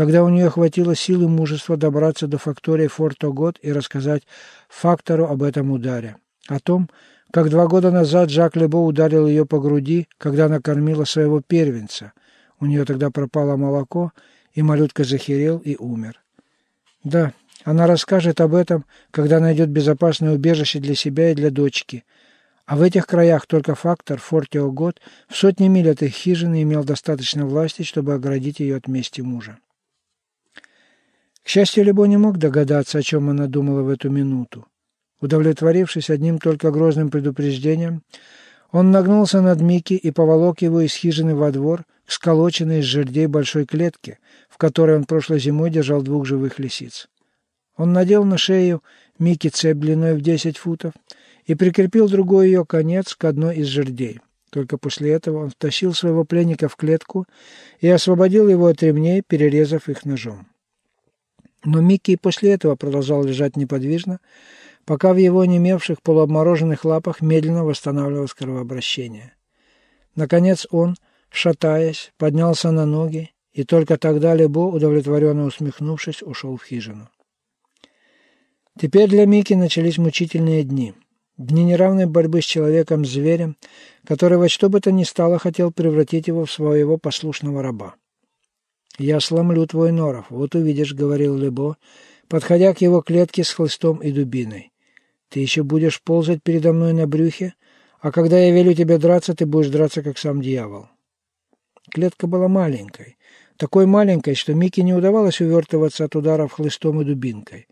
когда у нее хватило сил и мужества добраться до фактории Форто Год и рассказать фактору об этом ударе. О том, как два года назад Жак Лебо ударил ее по груди, когда она кормила своего первенца. У нее тогда пропало молоко, и малютка захерел и умер. Да, она расскажет об этом, когда найдет безопасное убежище для себя и для дочки. А в этих краях только фактор Фортио в сотни миль от их хижины имел достаточно власти, чтобы оградить ее от мести мужа. К счастью, Лебо не мог догадаться, о чем она думала в эту минуту. Удовлетворившись одним только грозным предупреждением, он нагнулся над Микки и поволок его из хижины во двор к сколоченной из жердей большой клетке, в которой он прошлой зимой держал двух живых лисиц. Он надел на шею Микки цепь длиной в 10 футов и прикрепил другой ее конец к одной из жердей. Только после этого он втащил своего пленника в клетку и освободил его от ремней, перерезав их ножом. Но Микки и после этого продолжал лежать неподвижно, пока в его немевших полуобмороженных лапах медленно восстанавливалось кровообращение. Наконец он, шатаясь, поднялся на ноги, и только тогда Лебо, удовлетворенно усмехнувшись, ушел в хижину. Теперь для Мики начались мучительные дни. Дни неравной борьбы с человеком-зверем, который во что бы то ни стало хотел превратить его в своего послушного раба. «Я сломлю твой норов, вот увидишь», — говорил Лебо, подходя к его клетке с хлыстом и дубиной. «Ты еще будешь ползать передо мной на брюхе, а когда я велю тебе драться, ты будешь драться, как сам дьявол». Клетка была маленькой, такой маленькой, что Микки не удавалось увертываться от ударов хлыстом и дубинкой.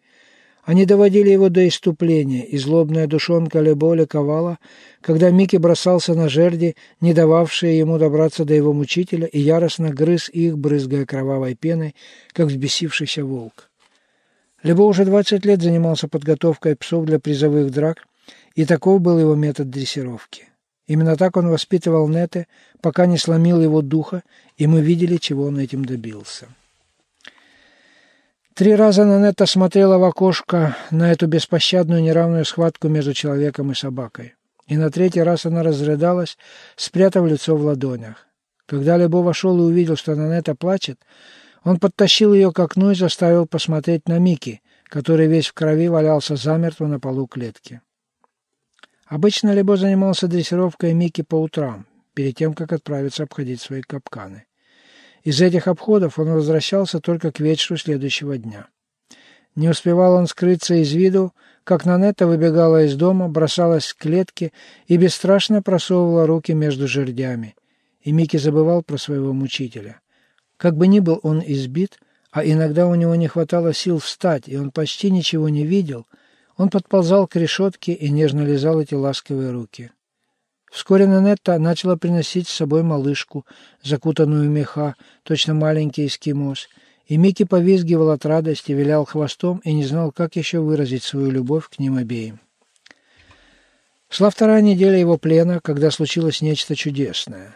Они доводили его до иступления, и злобная душонка Лебо ликовала, когда Микки бросался на жерди, не дававшие ему добраться до его мучителя, и яростно грыз их, брызгая кровавой пеной, как взбесившийся волк. Лебо уже двадцать лет занимался подготовкой псов для призовых драк, и таков был его метод дрессировки. Именно так он воспитывал Нете, пока не сломил его духа, и мы видели, чего он этим добился. Три раза Нанетта смотрела в окошко на эту беспощадную неравную схватку между человеком и собакой. И на третий раз она разрыдалась, спрятав лицо в ладонях. Когда Лебо вошел и увидел, что Нанетта плачет, он подтащил ее к окну и заставил посмотреть на Мики, который весь в крови валялся замертво на полу клетки. Обычно Лебо занимался дрессировкой Мики по утрам, перед тем, как отправиться обходить свои капканы. Из этих обходов он возвращался только к вечеру следующего дня. Не успевал он скрыться из виду, как Нанетта выбегала из дома, бросалась к клетке и бесстрашно просовывала руки между жердями. И Микки забывал про своего мучителя. Как бы ни был он избит, а иногда у него не хватало сил встать, и он почти ничего не видел, он подползал к решетке и нежно лизал эти ласковые руки. Вскоре Нанетта начала приносить с собой малышку, закутанную в меха, точно маленький эскимос, и Микки повизгивал от радости, вилял хвостом и не знал, как еще выразить свою любовь к ним обеим. Шла вторая неделя его плена, когда случилось нечто чудесное.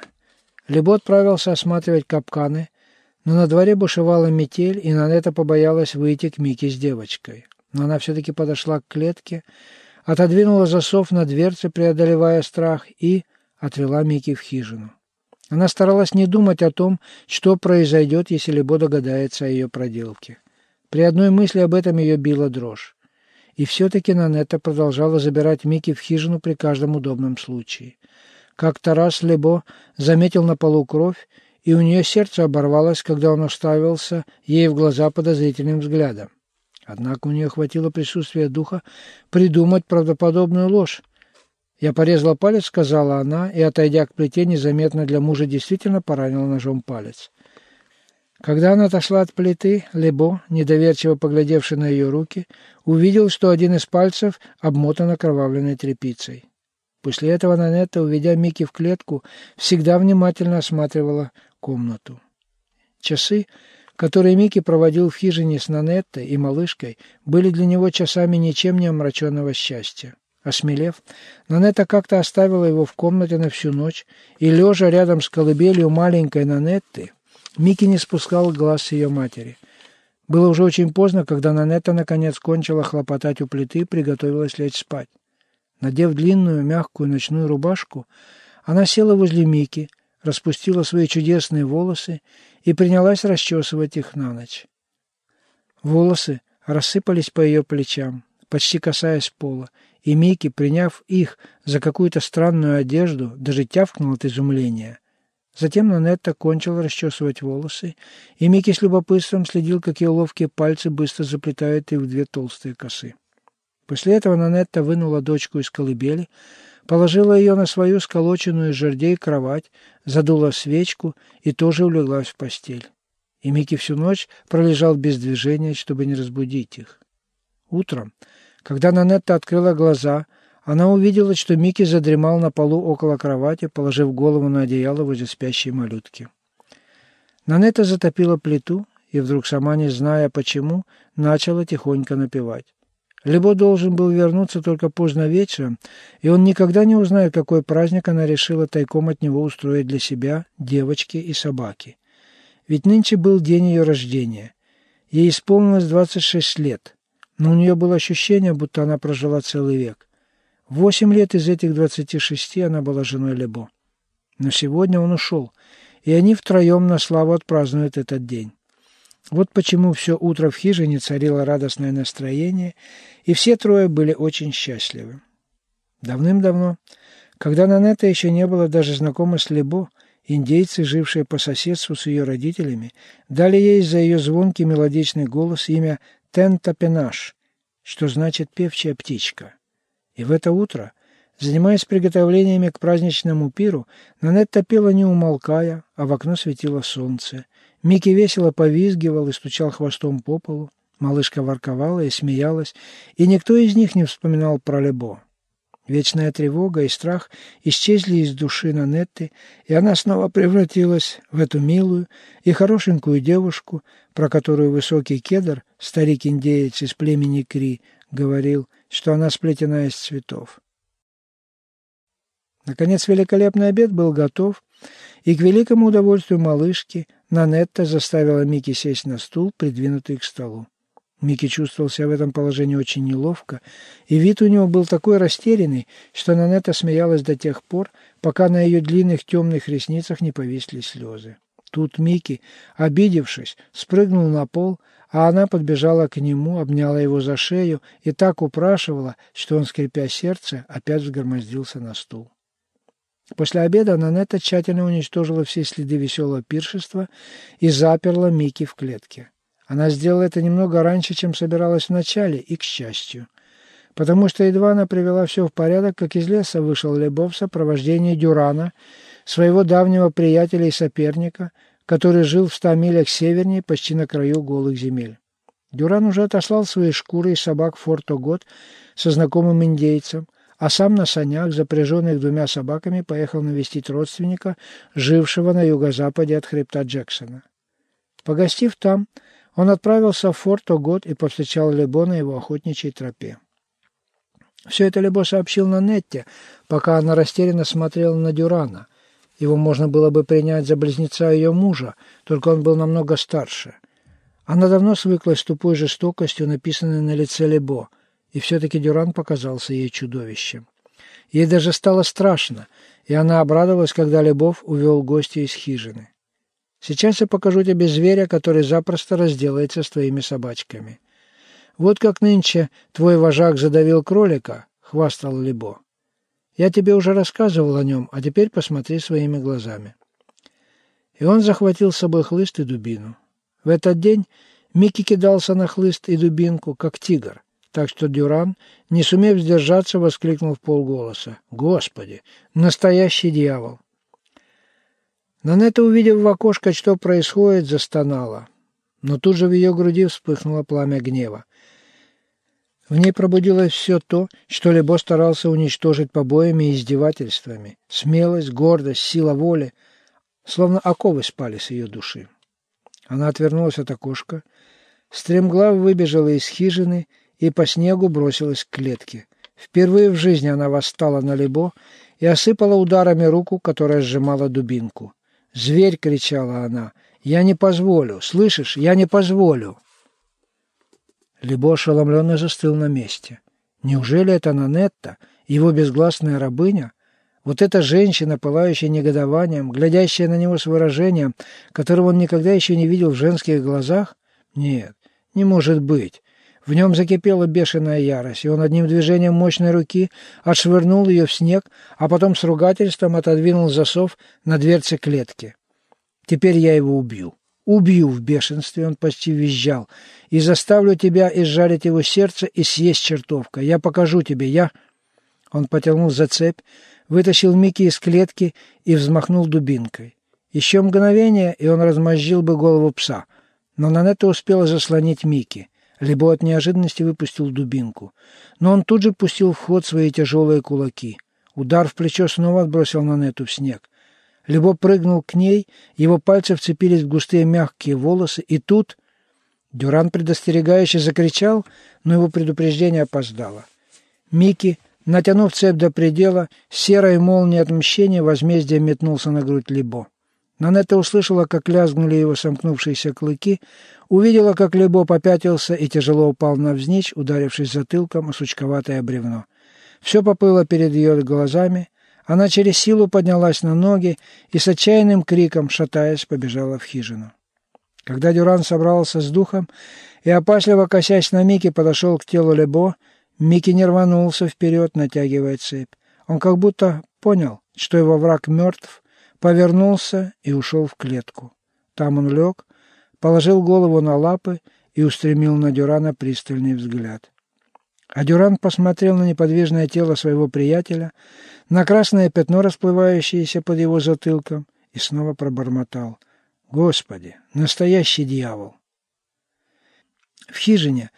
Лебо отправился осматривать капканы, но на дворе бушевала метель, и Нанетта побоялась выйти к Микки с девочкой. Но она все-таки подошла к клетке, отодвинула засов на дверце, преодолевая страх, и отвела Микки в хижину. Она старалась не думать о том, что произойдет, если Лебо догадается о ее проделке. При одной мысли об этом ее била дрожь. И все-таки Нанетта продолжала забирать Микки в хижину при каждом удобном случае. Как-то раз Лебо заметил на полу кровь, и у нее сердце оборвалось, когда он уставился ей в глаза подозрительным взглядом. Однако у нее хватило присутствия духа придумать правдоподобную ложь. «Я порезала палец», — сказала она, и, отойдя к плите, незаметно для мужа действительно поранила ножом палец. Когда она отошла от плиты, Лебо, недоверчиво поглядевший на ее руки, увидел, что один из пальцев обмотан окровавленной тряпицей. После этого Нанетта, уведя Микки в клетку, всегда внимательно осматривала комнату. Часы, которые Микки проводил в хижине с Нанеттой и малышкой, были для него часами ничем не омраченного счастья. Осмелев, Нанетта как-то оставила его в комнате на всю ночь, и, лежа рядом с колыбелью маленькой Нанетты, Микки не спускал глаз с ее матери. Было уже очень поздно, когда Нанетта наконец кончила хлопотать у плиты и приготовилась лечь спать. Надев длинную мягкую ночную рубашку, она села возле Мики, распустила свои чудесные волосы и принялась расчесывать их на ночь. Волосы рассыпались по ее плечам, почти касаясь пола, и Микки, приняв их за какую-то странную одежду, даже тявкнул от изумления. Затем Нанетта кончила расчесывать волосы, и Микки с любопытством следил, как ее ловкие пальцы быстро заплетают их в две толстые косы. После этого Нанетта вынула дочку из колыбели, положила ее на свою сколоченную из жердей кровать, задула свечку и тоже улеглась в постель. И Микки всю ночь пролежал без движения, чтобы не разбудить их. Утром, когда Нанетта открыла глаза, она увидела, что Микки задремал на полу около кровати, положив голову на одеяло возле спящей малютки. Нанетта затопила плиту и вдруг, сама не зная почему, начала тихонько напевать. Лебо должен был вернуться только поздно вечером, и он никогда не узнает, какой праздник она решила тайком от него устроить для себя, девочки и собаки. Ведь нынче был день ее рождения. Ей исполнилось 26 лет, но у нее было ощущение, будто она прожила целый век. Восемь лет из этих 26 она была женой Лебо. Но сегодня он ушел, и они втроем на славу отпразднуют этот день. Вот почему все утро в хижине царило радостное настроение, и все трое были очень счастливы. Давным-давно, когда Нанета еще не была даже знакома с Лебо, индейцы, жившие по соседству с ее родителями, дали ей за ее звонкий мелодичный голос имя Тентапенаш, что значит «певчая птичка». И в это утро, занимаясь приготовлениями к праздничному пиру, Нанетта пела не умолкая, а в окно светило солнце, Микки весело повизгивал и стучал хвостом по полу. Малышка ворковала и смеялась, и никто из них не вспоминал про Лебо. Вечная тревога и страх исчезли из души Нанетты, и она снова превратилась в эту милую и хорошенькую девушку, про которую высокий кедр, старик-индеец из племени Кри, говорил, что она сплетена из цветов. Наконец великолепный обед был готов, и к великому удовольствию малышки Нанетта заставила Микки сесть на стул, придвинутый к столу. Микки чувствовал себя в этом положении очень неловко, и вид у него был такой растерянный, что Нанетта смеялась до тех пор, пока на ее длинных темных ресницах не повисли слезы. Тут Микки, обидевшись, спрыгнул на пол, а она подбежала к нему, обняла его за шею и так упрашивала, что он, скрипя сердце, опять взгромоздился на стул. После обеда Нанетта тщательно уничтожила все следы веселого пиршества и заперла Микки в клетке. Она сделала это немного раньше, чем собиралась вначале, и к счастью. Потому что едва она привела все в порядок, как из леса вышел Лебо в сопровождении Дюрана, своего давнего приятеля и соперника, который жил в ста милях севернее, почти на краю голых земель. Дюран уже отослал свои шкуры и собак в Форт-Огот со знакомым индейцем, а сам на санях, запряженных двумя собаками, поехал навестить родственника, жившего на юго-западе от хребта Джексона. Погостив там, он отправился в форт Огот и повстречал Лебо на его охотничьей тропе. Все это Лебо сообщил на Нетте, пока она растерянно смотрела на Дюрана. Его можно было бы принять за близнеца ее мужа, только он был намного старше. Она давно свыклась с тупой жестокостью, написанной на лице Лебо – и все-таки Дюран показался ей чудовищем. Ей даже стало страшно, и она обрадовалась, когда Лебов увел гостя из хижины. «Сейчас я покажу тебе зверя, который запросто разделается с твоими собачками. Вот как нынче твой вожак задавил кролика», — хвастал Лебо. «Я тебе уже рассказывал о нем, а теперь посмотри своими глазами». И он захватил с собой хлыст и дубину. В этот день Микки кидался на хлыст и дубинку, как тигр так что Дюран, не сумев сдержаться, воскликнул в полголоса. «Господи! Настоящий дьявол!» Нанета, увидев в окошко, что происходит, застонала. Но тут же в ее груди вспыхнуло пламя гнева. В ней пробудилось все то, что Лебо старался уничтожить побоями и издевательствами. Смелость, гордость, сила воли. Словно оковы спали с ее души. Она отвернулась от окошка, стремглав выбежала из хижины и по снегу бросилась к клетке. Впервые в жизни она восстала на лебо и осыпала ударами руку, которая сжимала дубинку. «Зверь!» — кричала она. «Я не позволю! Слышишь? Я не позволю!» Лебо ошеломленно застыл на месте. Неужели это Нанетта, его безгласная рабыня? Вот эта женщина, пылающая негодованием, глядящая на него с выражением, которого он никогда еще не видел в женских глазах? Нет, не может быть. В нем закипела бешеная ярость, и он одним движением мощной руки отшвырнул ее в снег, а потом с ругательством отодвинул засов на дверце клетки. «Теперь я его убью. Убью в бешенстве!» Он почти визжал. «И заставлю тебя изжарить его сердце и съесть чертовка. Я покажу тебе, я...» Он потянул за цепь, вытащил Микки из клетки и взмахнул дубинкой. Еще мгновение, и он размозжил бы голову пса. Но Нанетта успела заслонить Микки. Либо от неожиданности выпустил дубинку. Но он тут же пустил в ход свои тяжелые кулаки. Удар в плечо снова отбросил Нанетту в снег. Либо прыгнул к ней, его пальцы вцепились в густые мягкие волосы, и тут... Дюран предостерегающе закричал, но его предупреждение опоздало. Микки, натянув цепь до предела, серой молнией отмщения возмездия метнулся на грудь Либо. Нанетта услышала, как лязгнули его сомкнувшиеся клыки, увидела, как Лебо попятился и тяжело упал навзничь, ударившись затылком о сучковатое бревно. Все поплыло перед ее глазами, она через силу поднялась на ноги и с отчаянным криком, шатаясь, побежала в хижину. Когда Дюран собрался с духом и, опасливо косясь на Мики, подошел к телу Лебо, Микки не рванулся вперед, натягивая цепь. Он как будто понял, что его враг мертв, повернулся и ушел в клетку. Там он лег, положил голову на лапы и устремил на Дюрана пристальный взгляд. А Дюран посмотрел на неподвижное тело своего приятеля, на красное пятно, расплывающееся под его затылком, и снова пробормотал. «Господи, настоящий дьявол!» В хижине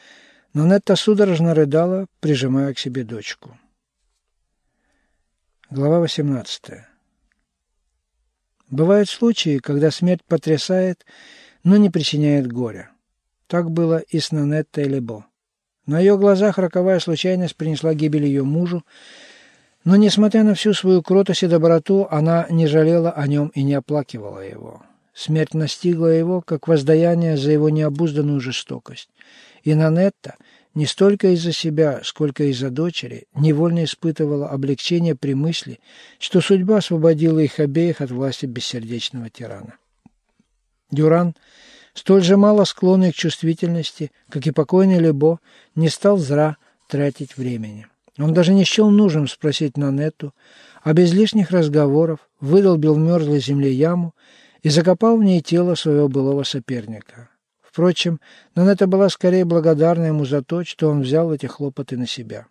Нанетта судорожно рыдала, прижимая к себе дочку. Глава восемнадцатая. Бывают случаи, когда смерть потрясает, но не причиняет горя. Так было и с Нанеттой Лебо. На ее глазах роковая случайность принесла гибель ее мужу, но, несмотря на всю свою кротость и доброту, она не жалела о нем и не оплакивала его. Смерть настигла его, как воздаяние за его необузданную жестокость. И Нанетта, не столько из-за себя, сколько из-за дочери, невольно испытывала облегчение при мысли, что судьба освободила их обеих от власти бессердечного тирана. Дюран, столь же мало склонный к чувствительности, как и покойный Лебо, не стал зра тратить времени. Он даже не счел нужным спросить Нанетту, а без лишних разговоров выдолбил в мерзлой земле яму и закопал в ней тело своего былого соперника. Впрочем, Нанетта была скорее благодарна ему за то, что он взял эти хлопоты на себя.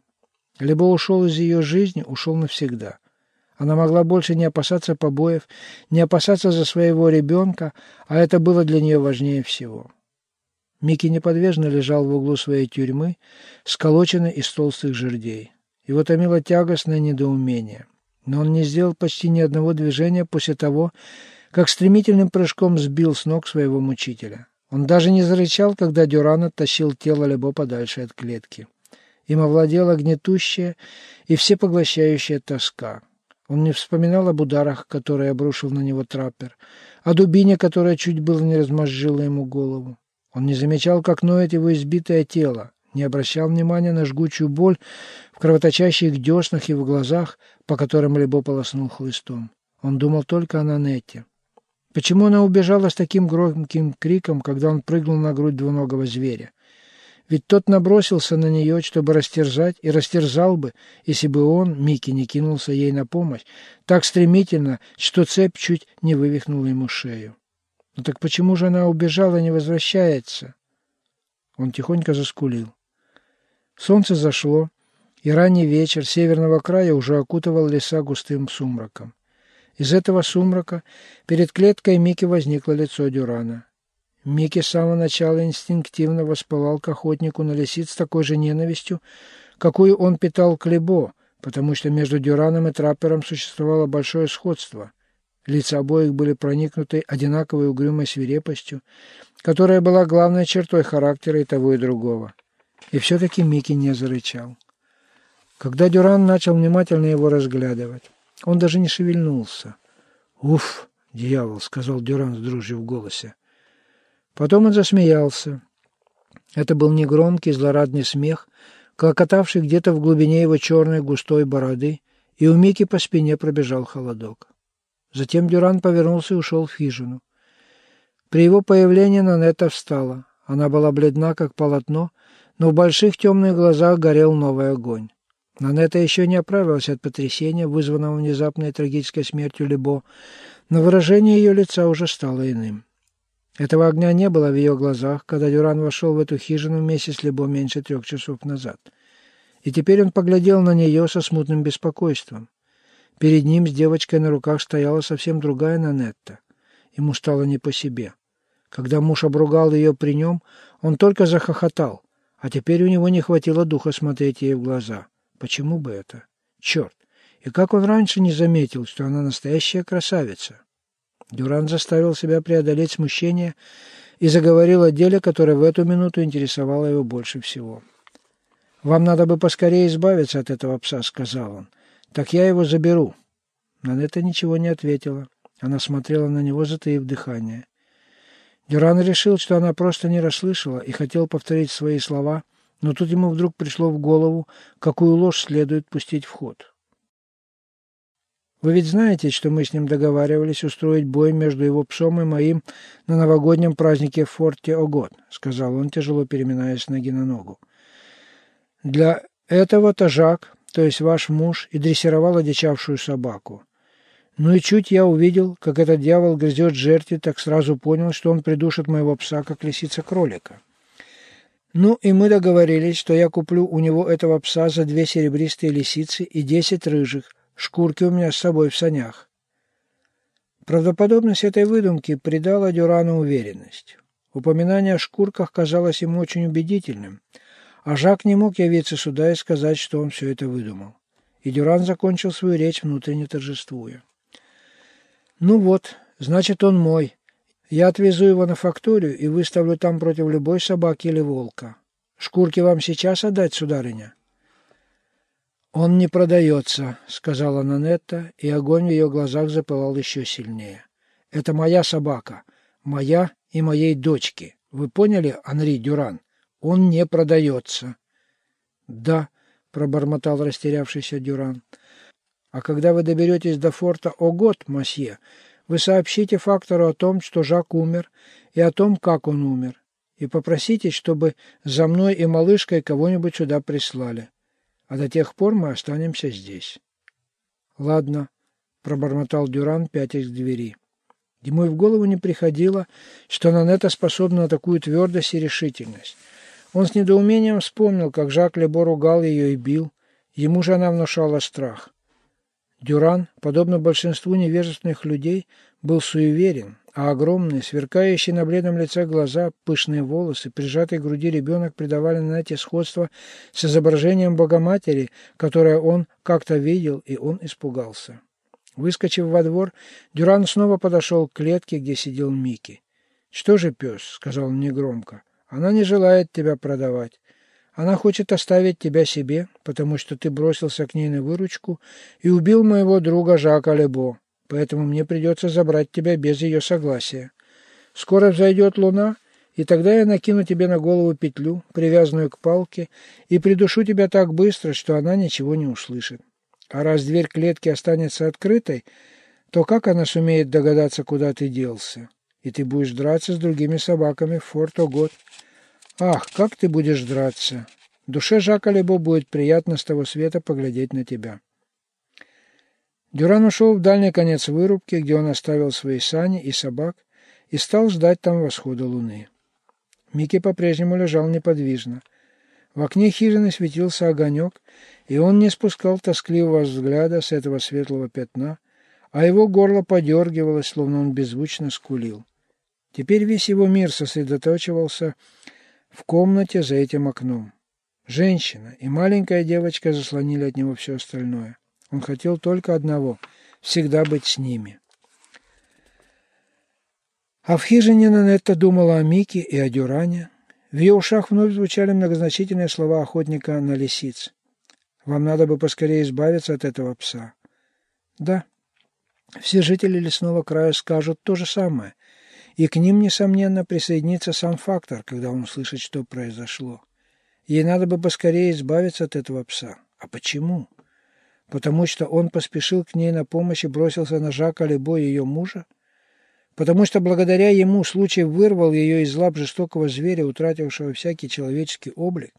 Либо ушел из ее жизни, ушел навсегда. Она могла больше не опасаться побоев, не опасаться за своего ребенка, а это было для нее важнее всего. Микки неподвижно лежал в углу своей тюрьмы, сколоченный из толстых жердей. Его томило тягостное недоумение. Но он не сделал почти ни одного движения после того, как стремительным прыжком сбил с ног своего мучителя. Он даже не зарычал, когда Дюран оттащил тело Лебо подальше от клетки. Им овладела гнетущая и всепоглощающая тоска. Он не вспоминал об ударах, которые обрушил на него траппер, о дубине, которая чуть было не размозжила ему голову. Он не замечал, как ноет его избитое тело, не обращал внимания на жгучую боль в кровоточащих деснах и в глазах, по которым Лебо полоснул хлыстом. Он думал только о Нанете. Почему она убежала с таким громким криком, когда он прыгнул на грудь двуногого зверя? Ведь тот набросился на нее, чтобы растерзать, и растерзал бы, если бы он, Микки, не кинулся ей на помощь, так стремительно, что цепь чуть не вывихнула ему шею. Но ну так почему же она убежала и не возвращается? Он тихонько заскулил. Солнце зашло, и ранний вечер северного края уже окутывал леса густым сумраком. Из этого сумрака перед клеткой Мики возникло лицо Дюрана. Микки с самого начала инстинктивно воспылал к охотнику на лисиц с такой же ненавистью, какую он питал к Лебо, потому что между Дюраном и Траппером существовало большое сходство. Лица обоих были проникнуты одинаковой угрюмой свирепостью, которая была главной чертой характера и того и другого. И все-таки Микки не зарычал. Когда Дюран начал внимательно его разглядывать, он даже не шевельнулся. «Уф, дьявол!» — сказал Дюран с дрожью в голосе. Потом он засмеялся. Это был негромкий, злорадный смех, клокотавший где-то в глубине его черной густой бороды и у Мики по спине пробежал холодок. Затем Дюран повернулся и ушел в хижину. При его появлении Нанетта встала. Она была бледна, как полотно, но в больших темных глазах горел новый огонь. Нанетта еще не оправилась от потрясения, вызванного внезапной трагической смертью Лебо, но выражение ее лица уже стало иным. Этого огня не было в ее глазах, когда Дюран вошел в эту хижину вместе с Лебо меньше трех часов назад. И теперь он поглядел на нее со смутным беспокойством. Перед ним с девочкой на руках стояла совсем другая Нанетта. Ему стало не по себе. Когда муж обругал ее при нем, он только захохотал, а теперь у него не хватило духа смотреть ей в глаза. Почему бы это? Черт! И как он раньше не заметил, что она настоящая красавица? Дюран заставил себя преодолеть смущение и заговорил о деле, которое в эту минуту интересовало его больше всего. «Вам надо бы поскорее избавиться от этого пса», — сказал он. «Так я его заберу». На это ничего не ответила. Она смотрела на него, затаив дыхание. Дюран решил, что она просто не расслышала и хотел повторить свои слова, но тут ему вдруг пришло в голову, какую ложь следует пустить в ход. Вы ведь знаете, что мы с ним договаривались устроить бой между его псом и моим на новогоднем празднике в форте Огот, сказал он, тяжело переминаясь ноги на ногу. Для этого-то Жак, то есть ваш муж, и дрессировал одичавшую собаку. Ну и чуть я увидел, как этот дьявол грызет жертве, так сразу понял, что он придушит моего пса, как лисица кролика. Ну и мы договорились, что я куплю у него этого пса за две серебристые лисицы и десять рыжих, Шкурки у меня с собой в санях. Правдоподобность этой выдумки придала Дюрану уверенность. Упоминание о шкурках казалось ему очень убедительным, а Жак не мог явиться сюда и сказать, что он все это выдумал. И Дюран закончил свою речь, внутренне торжествуя. «Ну вот, значит, он мой. Я отвезу его на факторию и выставлю там против любой собаки или волка. Шкурки вам сейчас отдать, сударыня?» «Он не продается», — сказала Нанетта, и огонь в ее глазах запылал еще сильнее. «Это моя собака, моя и моей дочки. Вы поняли, Анри Дюран? Он не продается». «Да», — пробормотал растерявшийся Дюран. «А когда вы доберетесь до форта Огот, мосье, вы сообщите фактору о том, что Жак умер, и о том, как он умер, и попросите, чтобы за мной и малышкой кого-нибудь сюда прислали а до тех пор мы останемся здесь». «Ладно», — пробормотал Дюран, пятясь к двери. Ему и в голову не приходило, что Нанета способна на такую твердость и решительность. Он с недоумением вспомнил, как Жак Лебо ругал ее и бил. Ему же она внушала страх. Дюран, подобно большинству невежественных людей, был суеверен, а огромные, сверкающие на бледном лице глаза, пышные волосы, прижатый к груди ребенок придавали на эти сходства с изображением Богоматери, которое он как-то видел, и он испугался. Выскочив во двор, Дюран снова подошел к клетке, где сидел Микки. «Что же, пес?» — сказал он негромко. «Она не желает тебя продавать. Она хочет оставить тебя себе, потому что ты бросился к ней на выручку и убил моего друга Жака Лебо поэтому мне придется забрать тебя без ее согласия. Скоро взойдет луна, и тогда я накину тебе на голову петлю, привязанную к палке, и придушу тебя так быстро, что она ничего не услышит. А раз дверь клетки останется открытой, то как она сумеет догадаться, куда ты делся? И ты будешь драться с другими собаками в Форт-Огот. Ах, как ты будешь драться! Душе Жака Лебо будет приятно с того света поглядеть на тебя. Дюран ушел в дальний конец вырубки, где он оставил свои сани и собак, и стал ждать там восхода луны. Микки по-прежнему лежал неподвижно. В окне хижины светился огонек, и он не спускал тоскливого взгляда с этого светлого пятна, а его горло подергивалось, словно он беззвучно скулил. Теперь весь его мир сосредоточивался в комнате за этим окном. Женщина и маленькая девочка заслонили от него все остальное. Он хотел только одного – всегда быть с ними. А в хижине Нанетта думала о Мике и о Дюране. В ее ушах вновь звучали многозначительные слова охотника на лисиц. «Вам надо бы поскорее избавиться от этого пса». «Да, все жители лесного края скажут то же самое, и к ним, несомненно, присоединится сам фактор, когда он услышит, что произошло. Ей надо бы поскорее избавиться от этого пса. А почему?» Потому что он поспешил к ней на помощь и бросился на Жака Лебо, ее мужа? Потому что благодаря ему случай вырвал ее из лап жестокого зверя, утратившего всякий человеческий облик?